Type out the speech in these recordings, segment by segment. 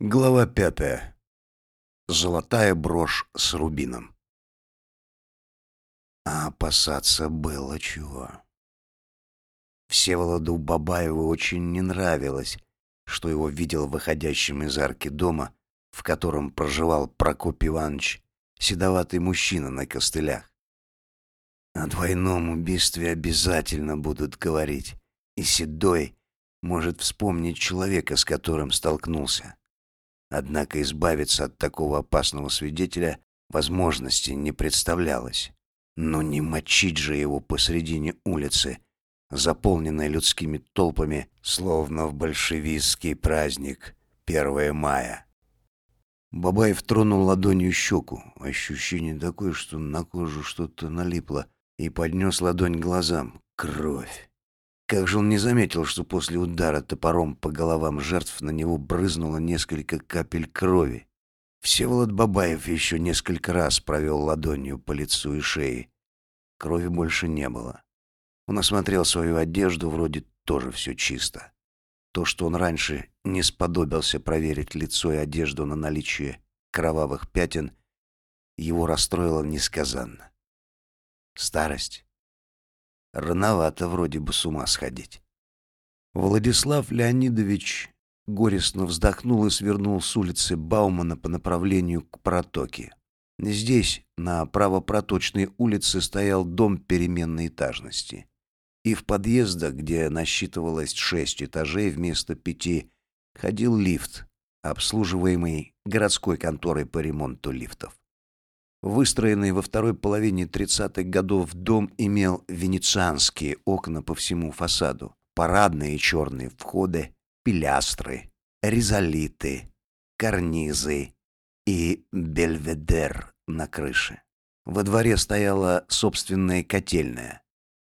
Глава пятая. Золотая брошь с рубином. А опасаться было чего. Всеволоду Бабаеву очень не нравилось, что его видел выходящим из арки дома, в котором проживал Прокоп Иванович, седоватый мужчина на костылях. О двойном убийстве обязательно будут говорить, и Седой может вспомнить человека, с которым столкнулся. Однако избавиться от такого опасного свидетеля возможности не представлялось. Но не мочить же его посредине улицы, заполненной людскими толпами, словно в большевистский праздник 1 мая. Бабаев тронул ладонью щеку. Ощущение такое, что на кожу что-то налипло, и поднес ладонь глазам. Кровь. Как же он не заметил, что после удара топором по головам жертв на него брызнуло несколько капель крови. Всеволод Бабаев еще несколько раз провел ладонью по лицу и шее. Крови больше не было. Он осмотрел свою одежду, вроде тоже все чисто. То, что он раньше не сподобился проверить лицо и одежду на наличие кровавых пятен, его расстроило несказанно. Старость Рановато вроде бы с ума сходить. Владислав Леонидович горестно вздохнул и свернул с улицы Баумана по направлению к протоке. Здесь, на правопроточной улице, стоял дом переменной этажности. И в подъездах, где насчитывалось шесть этажей вместо пяти, ходил лифт, обслуживаемый городской конторой по ремонту лифтов. Выстроенный во второй половине 30-х годов дом имел венецианские окна по всему фасаду, парадные черные входы, пилястры, ризолиты, карнизы и бельведер на крыше. Во дворе стояла собственная котельная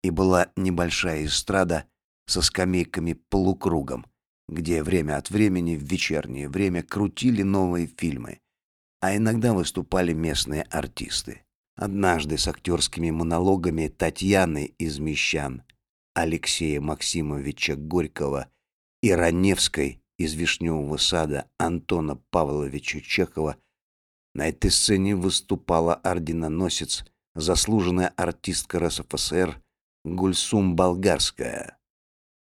и была небольшая эстрада со скамейками полукругом, где время от времени в вечернее время крутили новые фильмы – а иногда выступали местные артисты. Однажды с актерскими монологами Татьяны из Мещан, Алексея Максимовича Горького и Раневской из Вишневого сада Антона Павловича Чехова на этой сцене выступала орденоносец, заслуженная артистка РСФСР Гульсум Болгарская.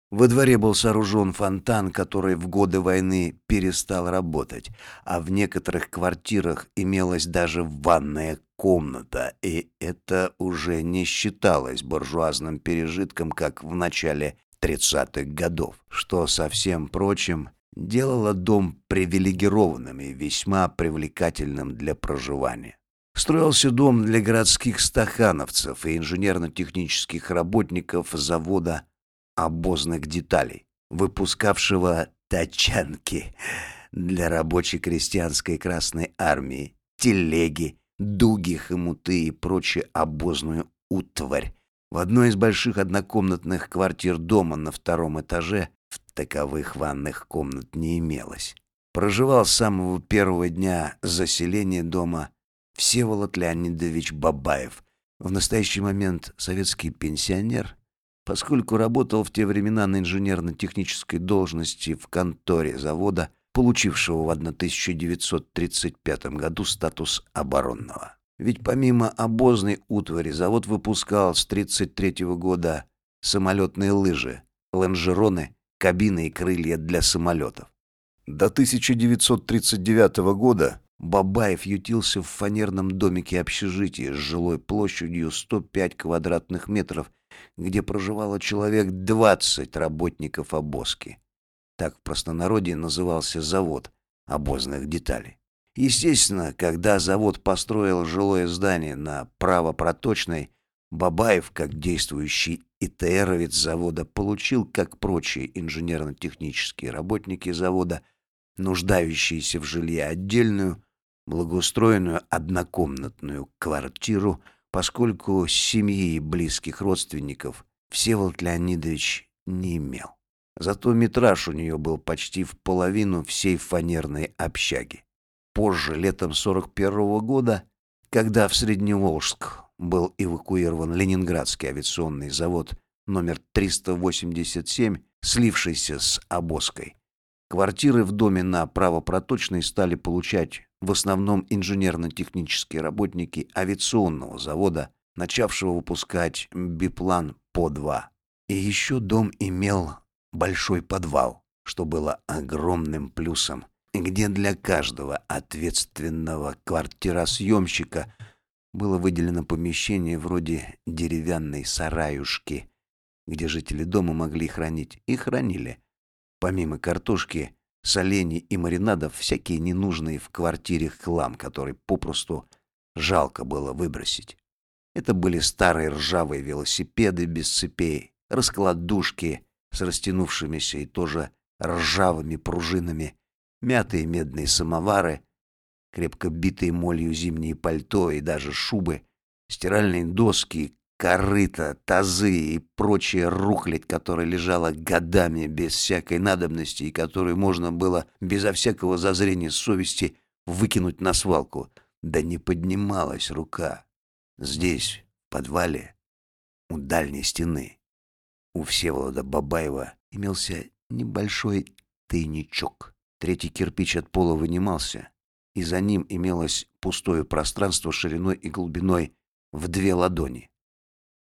Во дворе был сооружен фонтан, который в годы войны перестал работать, а в некоторых квартирах имелась даже ванная комната, и это уже не считалось буржуазным пережитком, как в начале 30-х годов, что со всем прочим делало дом привилегированным и весьма привлекательным для проживания. Строился дом для городских стахановцев и инженерно-технических работников завода обозных деталей, выпускавшего тачанки для рабочей крестьянской Красной Армии, телеги, дуги, хомуты и прочую обозную утварь. В одной из больших однокомнатных квартир дома на втором этаже в таковых ванных комнат не имелось. Проживал с самого первого дня заселения дома Всеволод Леонидович Бабаев, в настоящий момент советский пенсионер, поскольку работал в те времена на инженерно-технической должности в конторе завода, получившего в 1935 году статус оборонного. Ведь помимо обозной утвари завод выпускал с 1933 года самолетные лыжи, лонжероны, кабины и крылья для самолетов. До 1939 года Бабаев ютился в фанерном домике общежития с жилой площадью 105 квадратных метров где проживало человек 20 работников обозки. Так в простонародье назывался завод обозных деталей. Естественно, когда завод построил жилое здание на правопроточной, Бабаев, как действующий ИТРовец завода, получил, как прочие инженерно-технические работники завода, нуждающиеся в жилье отдельную, благоустроенную однокомнатную квартиру – поскольку семьи и близких родственников Всеволод Леонидович не имел. Зато метраж у нее был почти в половину всей фанерной общаги. Позже, летом 41 -го года, когда в Средневолжск был эвакуирован Ленинградский авиационный завод номер 387, слившийся с Обоской, Квартиры в доме на Правопроточной стали получать в основном инженерно-технические работники авиационного завода, начавшего выпускать биплан по два. И еще дом имел большой подвал, что было огромным плюсом, где для каждого ответственного квартиросъемщика было выделено помещение вроде деревянной сараюшки, где жители дома могли хранить и хранили Помимо картошки, солений и маринадов, всякие ненужные в квартире хлам, который попросту жалко было выбросить. Это были старые ржавые велосипеды без цепей, раскладушки с растянувшимися и тоже ржавыми пружинами, мятые медные самовары, крепко битые молью зимние пальто и даже шубы, стиральные доски, корыта, тазы и прочая рухлядь, которая лежала годами без всякой надобности и которую можно было безо всякого зазрения совести выкинуть на свалку. Да не поднималась рука. Здесь, в подвале, у дальней стены, у Всеволода Бабаева имелся небольшой тайничок. Третий кирпич от пола вынимался, и за ним имелось пустое пространство шириной и глубиной в две ладони.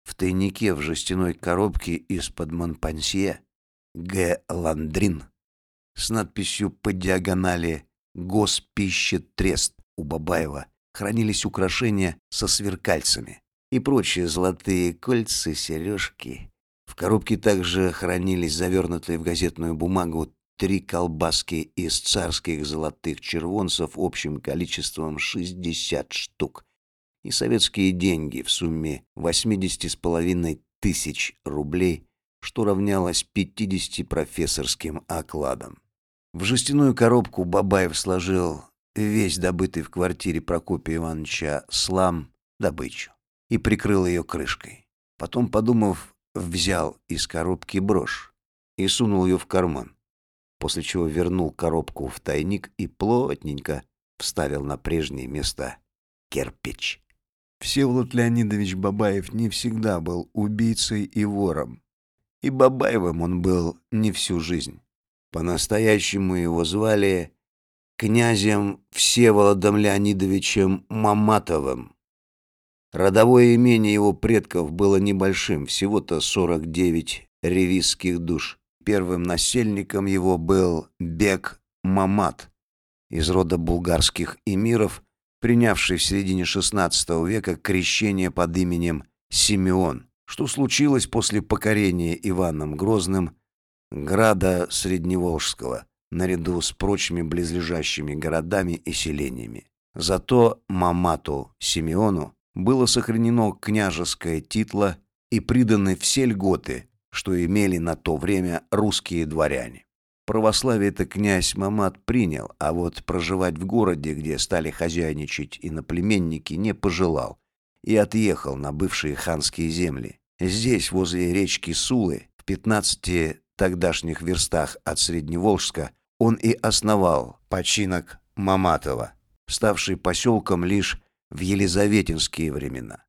В тайнике в жестяной коробке из-под Монпансье Г. Ландрин с надписью по диагонали «Госпищетрест» у Бабаева хранились украшения со сверкальцами и прочие золотые кольца, сережки. В коробке также хранились завернутые в газетную бумагу три колбаски из царских золотых червонцев общим количеством 60 штук и советские деньги в сумме 80 с половиной тысяч рублей, что равнялось 50 профессорским окладам. В жестяную коробку Бабаев сложил весь добытый в квартире Прокопия Ивановича слам добычу и прикрыл ее крышкой. Потом, подумав, взял из коробки брошь и сунул ее в карман, после чего вернул коробку в тайник и плотненько вставил на прежнее место кирпич. Всеволод Леонидович Бабаев не всегда был убийцей и вором. И Бабаевым он был не всю жизнь. По-настоящему его звали князем Всеволодом Леонидовичем Маматовым. Родовое имение его предков было небольшим, всего-то 49 ревизских душ. Первым насельником его был Бек Мамат из рода булгарских эмиров, принявший в середине XVI века крещение под именем Симеон, что случилось после покорения Иваном Грозным града Средневолжского, наряду с прочими близлежащими городами и селениями. Зато Мамату Симеону было сохранено княжеское титло и приданы все льготы, что имели на то время русские дворяне. Православие это князь Мамат принял, а вот проживать в городе, где стали хозяйничать иноплеменники, не пожелал и отъехал на бывшие ханские земли. Здесь, возле речки Сулы, в 15 тогдашних верстах от Средневолжска, он и основал починок Маматова, ставший поселком лишь в елизаветинские времена.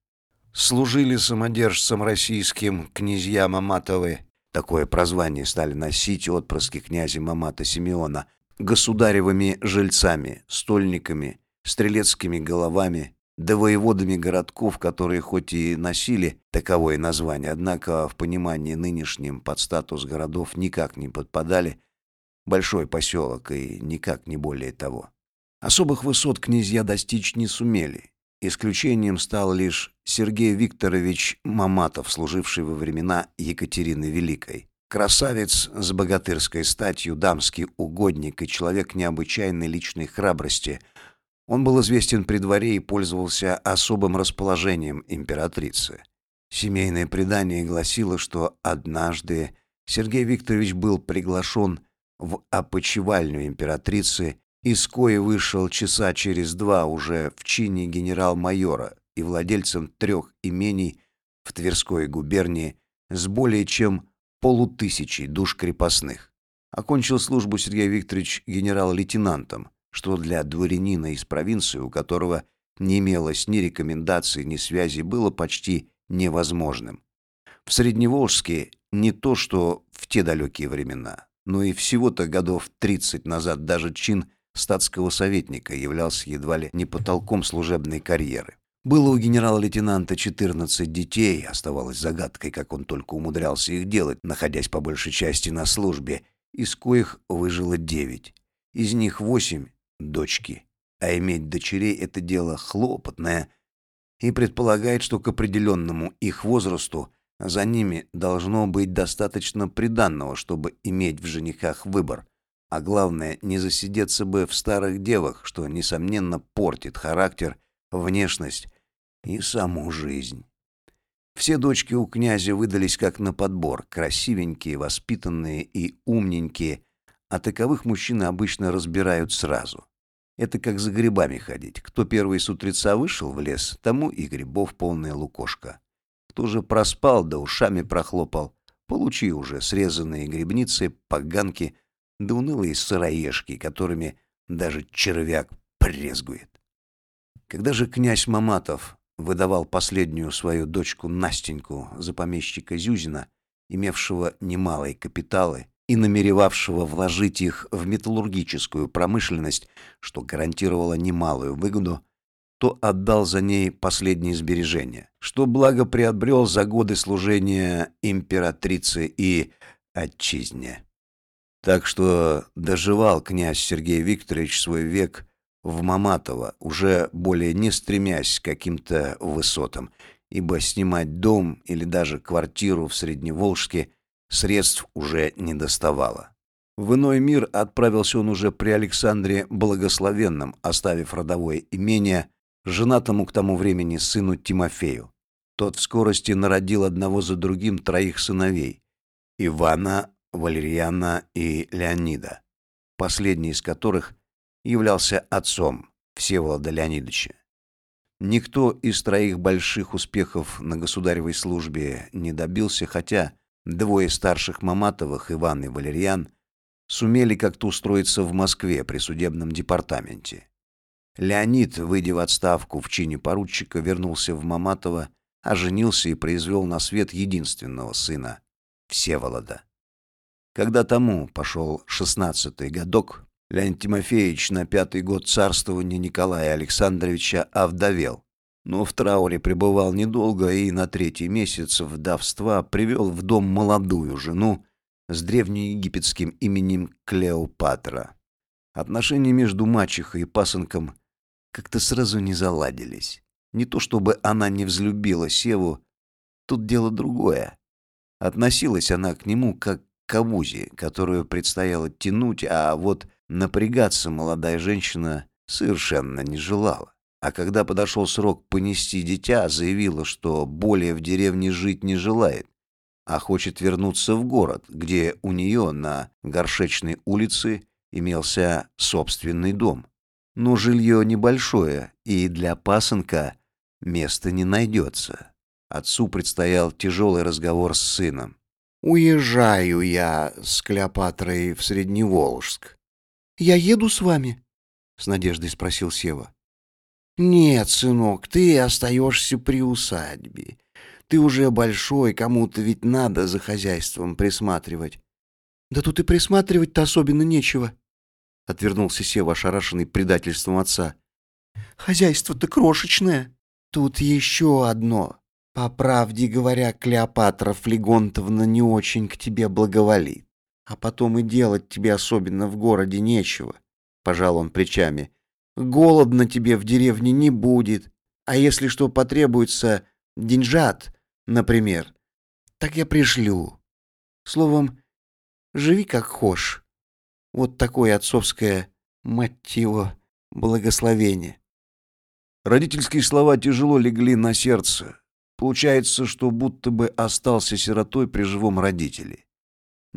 Служили самодержцам российским князья Маматовы Такое прозвание стали носить отпрыски князя Мамата Симеона государевыми жильцами, стольниками, стрелецкими головами, да воеводами городков, которые хоть и носили таковое название, однако в понимании нынешним под статус городов никак не подпадали, большой поселок и никак не более того. Особых высот князья достичь не сумели, Исключением стал лишь Сергей Викторович Маматов, служивший во времена Екатерины Великой. Красавец с богатырской статью, дамский угодник и человек необычайной личной храбрости. Он был известен при дворе и пользовался особым расположением императрицы. Семейное предание гласило, что однажды Сергей Викторович был приглашен в опочивальню императрицы из кои вышел часа через два уже в чине генерал-майора и владельцем трех имений в Тверской губернии с более чем полутысячей душ крепостных. Окончил службу Сергей Викторович генерал-лейтенантом, что для дворянина из провинции, у которого не имелось ни рекомендаций, ни связи, было почти невозможным. В Средневолжске не то, что в те далекие времена. но и всего-то годов 30 назад даже чин статского советника являлся едва ли не потолком служебной карьеры. Было у генерала-лейтенанта 14 детей, оставалось загадкой, как он только умудрялся их делать, находясь по большей части на службе, из коих выжило 9. Из них 8 — дочки. А иметь дочерей — это дело хлопотное, и предполагает, что к определенному их возрасту за ними должно быть достаточно приданного, чтобы иметь в женихах выбор. А главное, не засидеться бы в старых девах, что, несомненно, портит характер, внешность и саму жизнь. Все дочки у князя выдались как на подбор, красивенькие, воспитанные и умненькие, а таковых мужчины обычно разбирают сразу. Это как за грибами ходить. Кто первый с утреца вышел в лес, тому и грибов полная лукошка. Кто же проспал да ушами прохлопал, получи уже срезанные грибницы, поганки, да унылые сыроежки, которыми даже червяк презгует. Когда же князь Маматов выдавал последнюю свою дочку Настеньку за помещика Зюзина, имевшего немалые капиталы и намеревавшего вложить их в металлургическую промышленность, что гарантировало немалую выгоду, то отдал за ней последние сбережения, что благо приобрел за годы служения императрице и отчизне. Так что доживал князь Сергей Викторович свой век в Маматово, уже более не стремясь к каким-то высотам, ибо снимать дом или даже квартиру в Средневолжске средств уже не доставало. В иной мир отправился он уже при Александре Благословенном, оставив родовое имение женатому к тому времени сыну Тимофею. Тот в скорости народил одного за другим троих сыновей – Ивана, Валерьяна и Леонида, последний из которых – являлся отцом Всеволода Леонидовича. Никто из троих больших успехов на государевой службе не добился, хотя двое старших Маматовых, Иван и Валерьян, сумели как-то устроиться в Москве при судебном департаменте. Леонид, выйдя в отставку в чине поручика, вернулся в Маматово, оженился и произвел на свет единственного сына, Всеволода. Когда тому пошел шестнадцатый годок, Леонид Тимофеевич на пятый год царствования Николая Александровича овдовел, но в трауре пребывал недолго и на третий месяц вдовства привел в дом молодую жену с древнеегипетским именем Клеопатра. Отношения между мачехой и пасынком как-то сразу не заладились. Не то чтобы она не взлюбила Севу, тут дело другое. Относилась она к нему как к авузе, которую предстояло тянуть, а вот Напрягаться молодая женщина совершенно не желала. А когда подошел срок понести дитя, заявила, что более в деревне жить не желает, а хочет вернуться в город, где у нее на Горшечной улице имелся собственный дом. Но жилье небольшое, и для пасынка места не найдется. Отцу предстоял тяжелый разговор с сыном. «Уезжаю я с Клеопатрой в Средневолжск. Я еду с вами? С надеждой спросил Сева. Нет, сынок, ты остаешься при усадьбе. Ты уже большой, кому-то ведь надо за хозяйством присматривать. Да тут и присматривать-то особенно нечего. Отвернулся Сева, ошарашенный предательством отца. Хозяйство-то крошечное. Тут еще одно. По правде говоря, Клеопатра Флегонтовна не очень к тебе благоволит. А потом и делать тебе особенно в городе нечего, пожал он плечами. Голодно тебе в деревне не будет, а если что потребуется, деньжат, например, так я пришлю. Словом, живи как хошь. Вот такое отцовское, мать его, благословение. Родительские слова тяжело легли на сердце. Получается, что будто бы остался сиротой при живом родителе.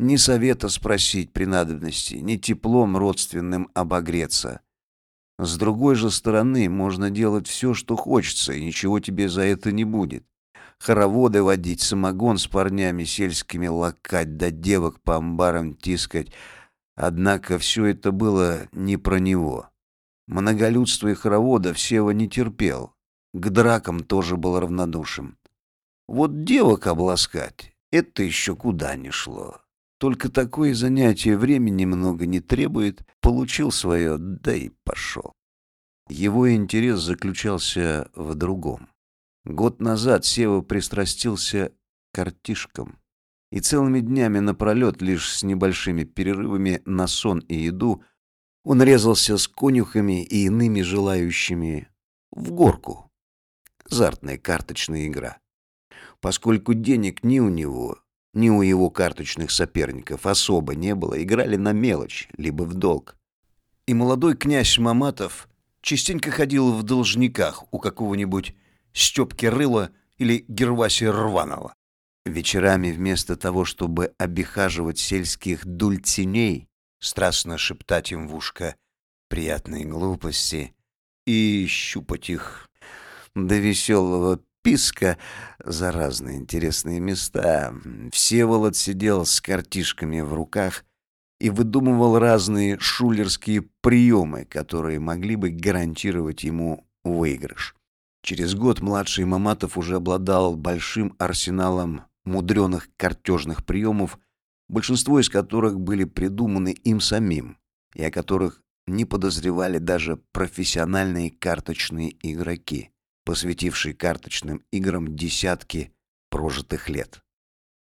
Ни совета спросить при надобности, ни теплом родственным обогреться. С другой же стороны, можно делать все, что хочется, и ничего тебе за это не будет. Хороводы водить, самогон с парнями сельскими лакать, да девок по амбарам тискать. Однако все это было не про него. Многолюдство и хоровода Сева не терпел. К дракам тоже был равнодушен. Вот девок обласкать — это еще куда ни шло. Только такое занятие времени много не требует, получил свое, да и пошел. Его интерес заключался в другом. Год назад Сева пристрастился к артишкам. И целыми днями напролет, лишь с небольшими перерывами на сон и еду, он резался с конюхами и иными желающими в горку. Азартная карточная игра. Поскольку денег ни у него, ни у его карточных соперников особо не было, играли на мелочь, либо в долг. И молодой князь Маматов частенько ходил в должниках у какого-нибудь Степки Рыла или Герваси Рванова. Вечерами вместо того, чтобы обихаживать сельских дульциней, страстно шептать им в ушко приятные глупости и щупать их до веселого писка за разные интересные места. Всеволод сидел с картишками в руках и выдумывал разные шулерские приемы, которые могли бы гарантировать ему выигрыш. Через год младший Маматов уже обладал большим арсеналом мудреных картежных приемов, большинство из которых были придуманы им самим, и о которых не подозревали даже профессиональные карточные игроки, посвятившие карточным играм десятки прожитых лет.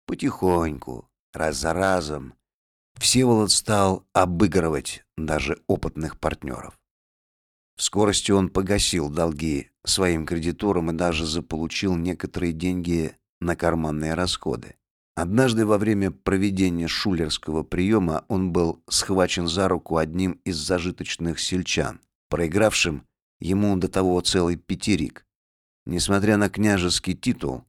Потихоньку, раз за разом, Всеволод стал обыгрывать даже опытных партнеров. В скорости он погасил долги своим кредиторам и даже заполучил некоторые деньги на карманные расходы. Однажды во время проведения шулерского приема он был схвачен за руку одним из зажиточных сельчан, проигравшим ему до того целый пятерик. Несмотря на княжеский титул,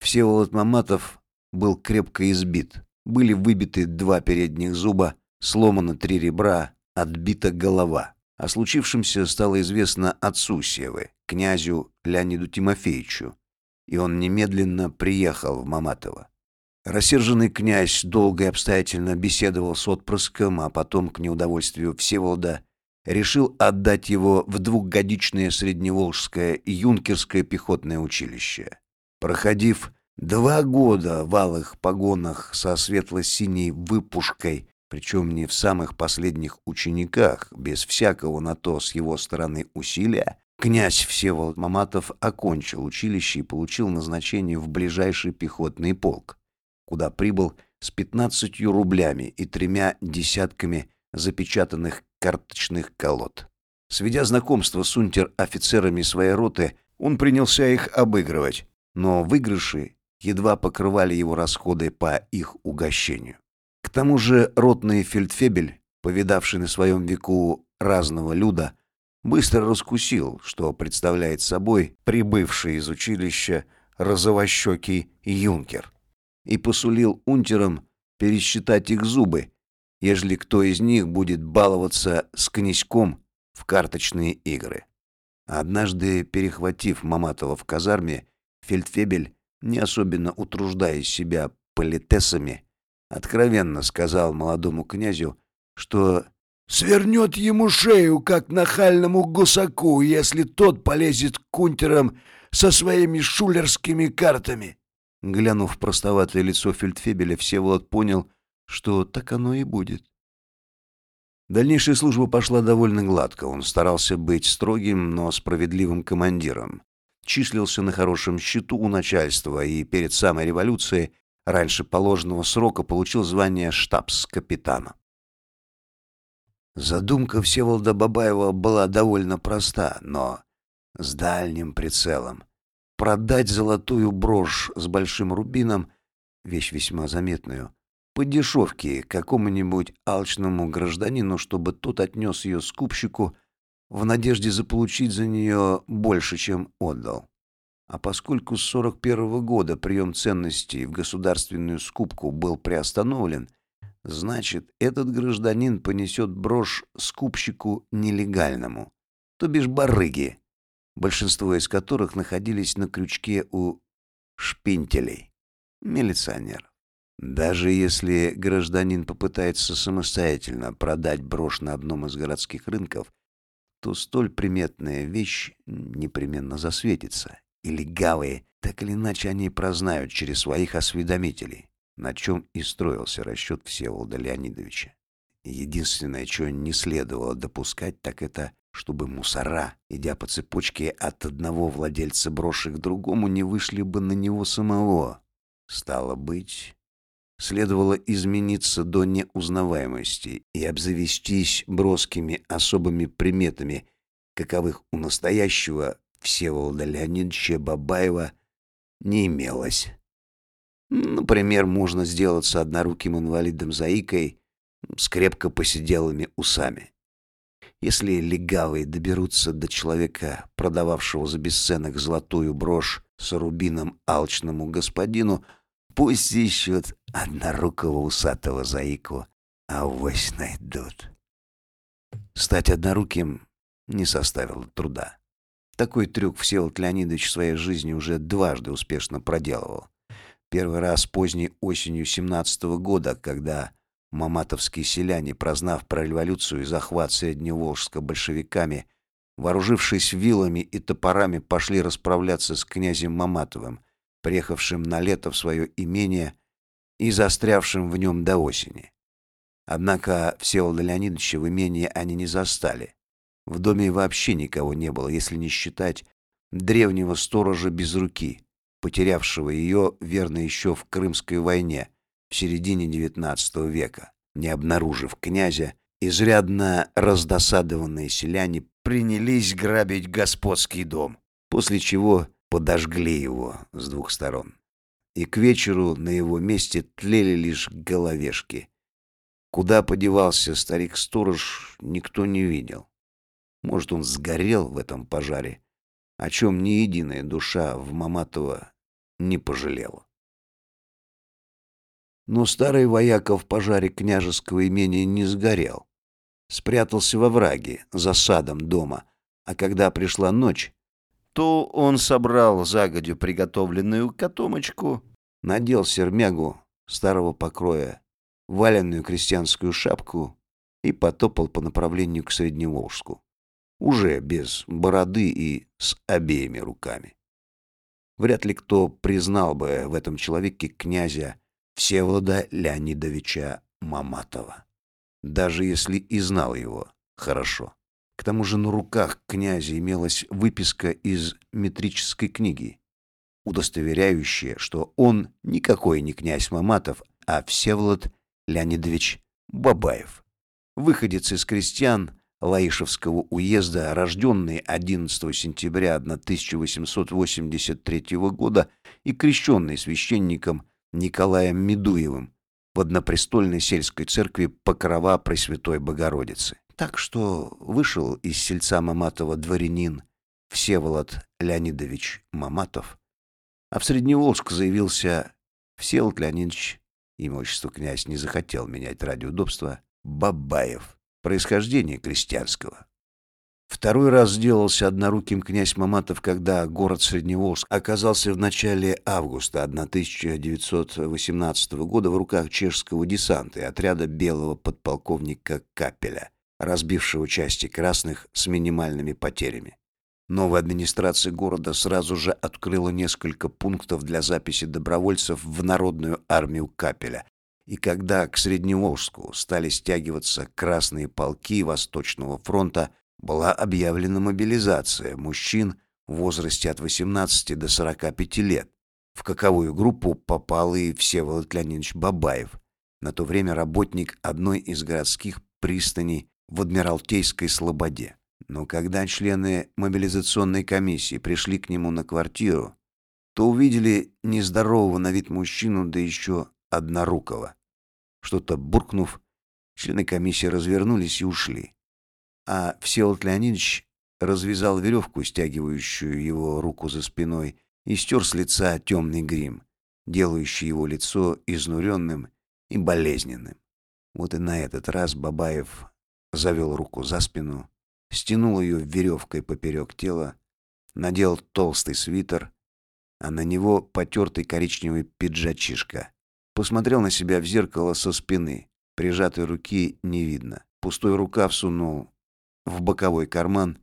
Всеволод Маматов был крепко избит. Были выбиты два передних зуба, сломано три ребра, отбита голова. О случившемся стало известно отцу Севы, князю Леониду Тимофеевичу, и он немедленно приехал в Маматово. Рассерженный князь долго и обстоятельно беседовал с отпрыском, а потом, к неудовольствию Всеволода, решил отдать его в двухгодичное средневолжское юнкерское пехотное училище. Проходив два года в алых погонах со светло-синей выпушкой, причем не в самых последних учениках, без всякого на то с его стороны усилия, Князь Всеволод Маматов окончил училище и получил назначение в ближайший пехотный полк, куда прибыл с 15 рублями и тремя десятками запечатанных карточных колод. Сведя знакомство с унтер-офицерами своей роты, он принялся их обыгрывать, но выигрыши едва покрывали его расходы по их угощению. К тому же ротный фельдфебель, повидавший на своем веку разного люда, быстро раскусил, что представляет собой прибывший из училища розовощекий юнкер, и посулил унтерам пересчитать их зубы, ежели кто из них будет баловаться с князьком в карточные игры. Однажды, перехватив Маматова в казарме, фельдфебель, не особенно утруждая себя политесами, откровенно сказал молодому князю, что Свернет ему шею, как нахальному гусаку, если тот полезет к кунтерам со своими шулерскими картами. Глянув в простоватое лицо фельдфебеля, Всеволод понял, что так оно и будет. Дальнейшая служба пошла довольно гладко. Он старался быть строгим, но справедливым командиром. Числился на хорошем счету у начальства и перед самой революцией, раньше положенного срока, получил звание штабс-капитана. Задумка Всеволода Бабаева была довольно проста, но с дальним прицелом. Продать золотую брошь с большим рубином, вещь весьма заметную, по дешевке какому-нибудь алчному гражданину, чтобы тот отнес ее скупщику в надежде заполучить за нее больше, чем отдал. А поскольку с 41 -го года прием ценностей в государственную скупку был приостановлен, Значит, этот гражданин понесет брошь скупщику нелегальному, то бишь барыги, большинство из которых находились на крючке у шпинтелей, милиционеров. Даже если гражданин попытается самостоятельно продать брошь на одном из городских рынков, то столь приметная вещь непременно засветится, и легавые так или иначе они прознают через своих осведомителей. на чем и строился расчет Всеволода Леонидовича. Единственное, чего не следовало допускать, так это, чтобы мусора, идя по цепочке от одного владельца брошек к другому, не вышли бы на него самого. Стало быть, следовало измениться до неузнаваемости и обзавестись броскими особыми приметами, каковых у настоящего Всеволода Леонидовича Бабаева не имелось. Например, можно сделаться одноруким инвалидом-заикой с крепко посиделыми усами. Если легавые доберутся до человека, продававшего за бесценок золотую брошь с рубином алчному господину, пусть ищут однорукого усатого заику, а вось найдут. Стать одноруким не составило труда. Такой трюк Всеволод Леонидович в своей жизни уже дважды успешно проделывал. Первый раз поздней осенью 17 -го года, когда маматовские селяне, прознав про революцию и захват Средневолжска большевиками, вооружившись вилами и топорами, пошли расправляться с князем Маматовым, приехавшим на лето в свое имение и застрявшим в нем до осени. Однако Всеволода Леонидовича в имении они не застали. В доме вообще никого не было, если не считать древнего сторожа без руки, потерявшего ее, верно, еще в Крымской войне в середине XIX века. Не обнаружив князя, изрядно раздосадованные селяне принялись грабить господский дом, после чего подожгли его с двух сторон. И к вечеру на его месте тлели лишь головешки. Куда подевался старик-сторож, никто не видел. Может, он сгорел в этом пожаре, о чем ни единая душа в Маматово не пожалела. Но старый вояка в пожаре княжеского имения не сгорел. Спрятался во враге, за садом дома, а когда пришла ночь, то он собрал загодю приготовленную котомочку, надел сермягу старого покроя, валенную крестьянскую шапку и потопал по направлению к Средневолжску уже без бороды и с обеими руками. Вряд ли кто признал бы в этом человеке князя Всеволода Леонидовича Маматова. Даже если и знал его хорошо. К тому же на руках князя имелась выписка из метрической книги, удостоверяющая, что он никакой не князь Маматов, а Всеволод Леонидович Бабаев, выходец из крестьян, Лаишевского уезда, рожденный 11 сентября 1883 года и крещенный священником Николаем Медуевым в однопрестольной сельской церкви Покрова Пресвятой Богородицы. Так что вышел из сельца Маматова дворянин Всеволод Леонидович Маматов, а в Средневолжск заявился Всеволод Леонидович, имущество князь не захотел менять ради удобства, Бабаев происхождения крестьянского. Второй раз сделался одноруким князь Маматов, когда город Средневолжск оказался в начале августа 1918 года в руках чешского десанта и отряда белого подполковника Капеля, разбившего части красных с минимальными потерями. Новая администрация города сразу же открыла несколько пунктов для записи добровольцев в народную армию Капеля, и когда к Средневолжску стали стягиваться красные полки Восточного фронта, была объявлена мобилизация мужчин в возрасте от 18 до 45 лет. В каковую группу попал и Всеволод Леонидович Бабаев, на то время работник одной из городских пристаней в Адмиралтейской Слободе. Но когда члены мобилизационной комиссии пришли к нему на квартиру, то увидели нездорового на вид мужчину, да еще однорукого. Что-то буркнув, члены комиссии развернулись и ушли. А Всеволод Леонидович развязал веревку, стягивающую его руку за спиной, и стер с лица темный грим, делающий его лицо изнуренным и болезненным. Вот и на этот раз Бабаев завел руку за спину, стянул ее веревкой поперек тела, надел толстый свитер, а на него потертый коричневый пиджачишка. Посмотрел на себя в зеркало со спины. Прижатой руки не видно. Пустой рукав сунул в боковой карман.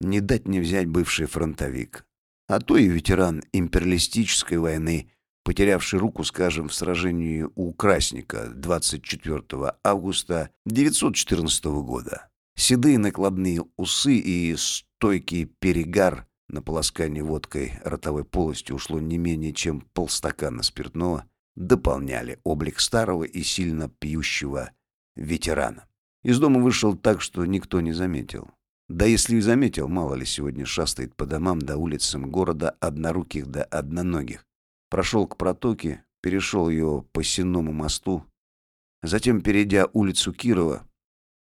Не дать не взять бывший фронтовик. А то и ветеран империалистической войны потерявший руку, скажем, в сражении у Красника 24 августа 914 года. Седые накладные усы и стойкий перегар на полоскание водкой ротовой полости ушло не менее чем полстакана спиртного, дополняли облик старого и сильно пьющего ветерана. Из дома вышел так, что никто не заметил. Да если и заметил, мало ли сегодня шастает по домам да улицам города одноруких да одноногих. Прошел к протоке, перешел ее по Сенному мосту, затем, перейдя улицу Кирова,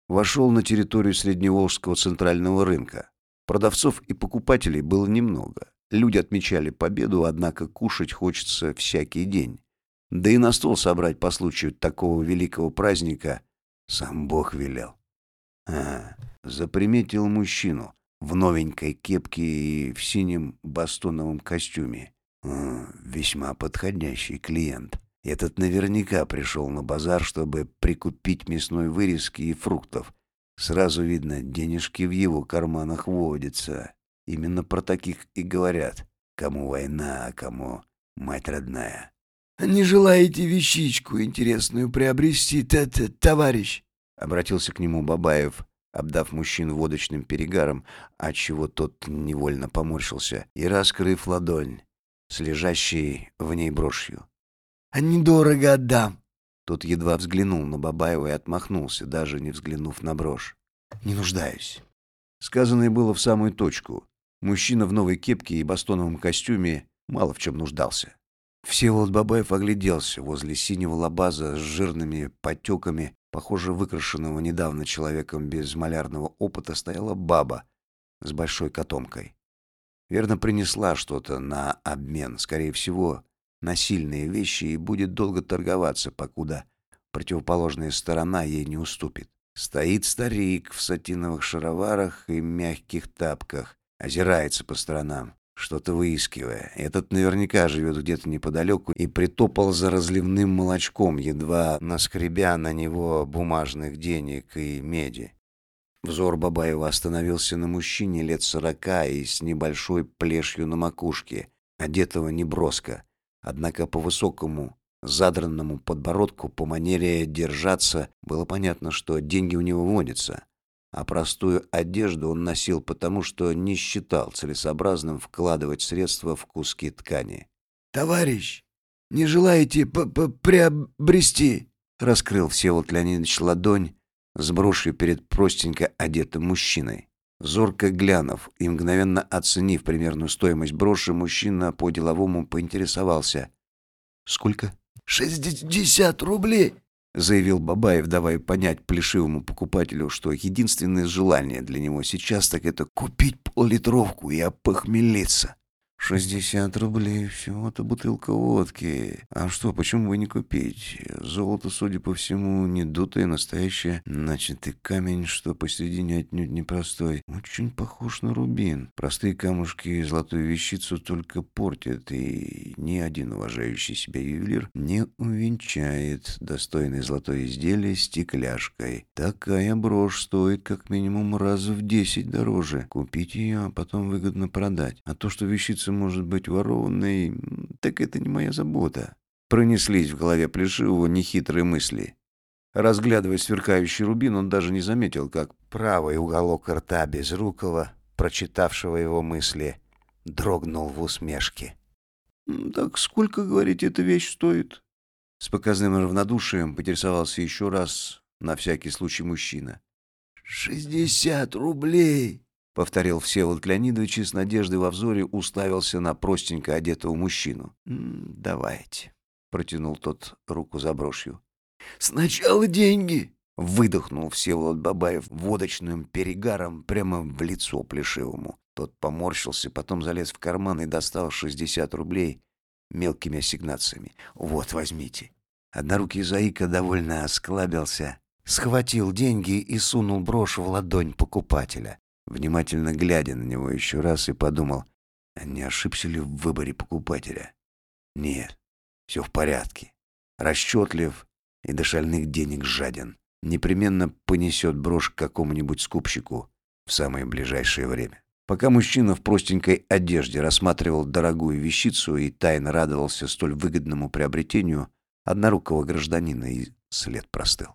вошел на территорию Средневолжского центрального рынка. Продавцов и покупателей было немного. Люди отмечали победу, однако кушать хочется всякий день. Да и на стол собрать по случаю такого великого праздника сам Бог велел. А, заприметил мужчину в новенькой кепке и в синем бастоновом костюме. Весьма подходящий клиент. Этот наверняка пришел на базар, чтобы прикупить мясной вырезки и фруктов. Сразу видно, денежки в его карманах водятся. Именно про таких и говорят. Кому война, а кому мать родная. «Не желаете вещичку интересную приобрести, товарищ?» Обратился к нему Бабаев, обдав мужчину водочным перегаром, отчего тот невольно поморщился, и раскрыв ладонь с лежащей в ней брошью. А недорого отдам. Тот едва взглянул на Бабаева и отмахнулся, даже не взглянув на брошь. «Не нуждаюсь». Сказанное было в самую точку. Мужчина в новой кепке и бастоновом костюме мало в чем нуждался. Всеволод Бабаев огляделся возле синего лабаза с жирными потеками, похоже, выкрашенного недавно человеком без малярного опыта, стояла баба с большой котомкой. Верно, принесла что-то на обмен, скорее всего, на сильные вещи и будет долго торговаться, покуда противоположная сторона ей не уступит. Стоит старик в сатиновых шароварах и мягких тапках, озирается по сторонам, что-то выискивая. Этот наверняка живет где-то неподалеку и притопал за разливным молочком, едва наскребя на него бумажных денег и меди. Взор Бабаева остановился на мужчине лет сорока и с небольшой плешью на макушке, одетого неброско, Однако по высокому, задранному подбородку, по манере держаться, было понятно, что деньги у него водятся. А простую одежду он носил потому, что не считал целесообразным вкладывать средства в куски ткани. «Товарищ, не желаете п -п приобрести?» Раскрыл Всеволод Леонидович ладонь с брошью перед простенько одетым мужчиной. Зорко глянув и мгновенно оценив примерную стоимость броши, мужчина по-деловому поинтересовался. «Сколько?» «Шестьдесят рублей!» — заявил Бабаев, давая понять плешивому покупателю, что единственное желание для него сейчас так это купить пол-литровку и опохмелиться. «Шестьдесят рублей, всего-то бутылка водки. А что, почему бы не купить? Золото, судя по всему, не дутое, настоящее. Значит, и камень, что посередине отнюдь непростой. Очень похож на рубин. Простые камушки золотую вещицу только портят, и ни один уважающий себя ювелир не увенчает достойное золотое изделие стекляшкой. Такая брошь стоит как минимум раз в десять дороже. Купить ее, а потом выгодно продать. А то, что вещица может быть ворованной, так это не моя забота. Пронеслись в голове Плешивого нехитрые мысли. Разглядывая сверкающий рубин, он даже не заметил, как правый уголок рта Безрукова, прочитавшего его мысли, дрогнул в усмешке. «Так сколько, говорите, эта вещь стоит?» С показным равнодушием поинтересовался еще раз на всякий случай мужчина. «Шестьдесят рублей!» — повторил Всеволод Леонидович и с надеждой во взоре уставился на простенько одетого мужчину. «Давайте», — протянул тот руку за брошью. «Сначала деньги», — выдохнул Всеволод Бабаев водочным перегаром прямо в лицо Плешивому. Тот поморщился, потом залез в карман и достал шестьдесят рублей мелкими ассигнациями. «Вот, возьмите». Однорукий заика довольно осклабился, схватил деньги и сунул брошь в ладонь покупателя внимательно глядя на него еще раз и подумал, а не ошибся ли в выборе покупателя. Нет, все в порядке. Расчетлив и до шальных денег жаден. Непременно понесет брошь к какому-нибудь скупщику в самое ближайшее время. Пока мужчина в простенькой одежде рассматривал дорогую вещицу и тайно радовался столь выгодному приобретению однорукого гражданина, и след простыл.